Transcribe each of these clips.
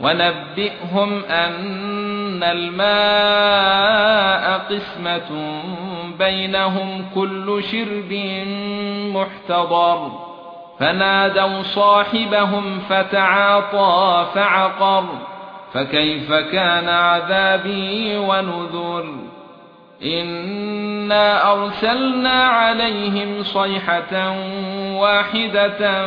ونبئهم أن الماء قسمة بينهم كل شرب محتضر. فنادوا صاحبهم فتعاطى فعقر. فكيف كان عذابي ونذر؟ إنا أرسلنا عليهم صيحة واحدة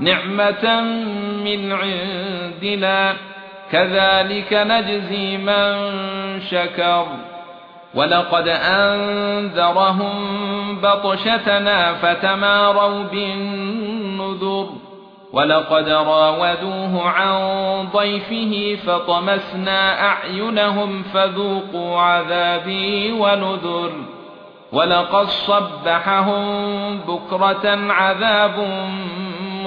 نعمة من عندنا. كذلك نجزي من شكر. ولقد أنذرهم بطشتنا فتماروا بالنذر. ولقد راودوه عن ضيفه فطمسنا أعينهم فذوقوا عذابي ونذر. ولقد صبحهم بكرة عذاب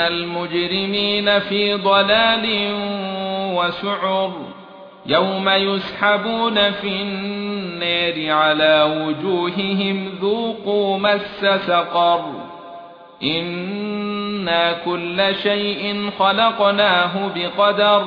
إن المجرمين في ضلال وسعر يوم يسحبون في النار على وجوههم ذوقوا مس سقر إنا كل شيء خلقناه بقدر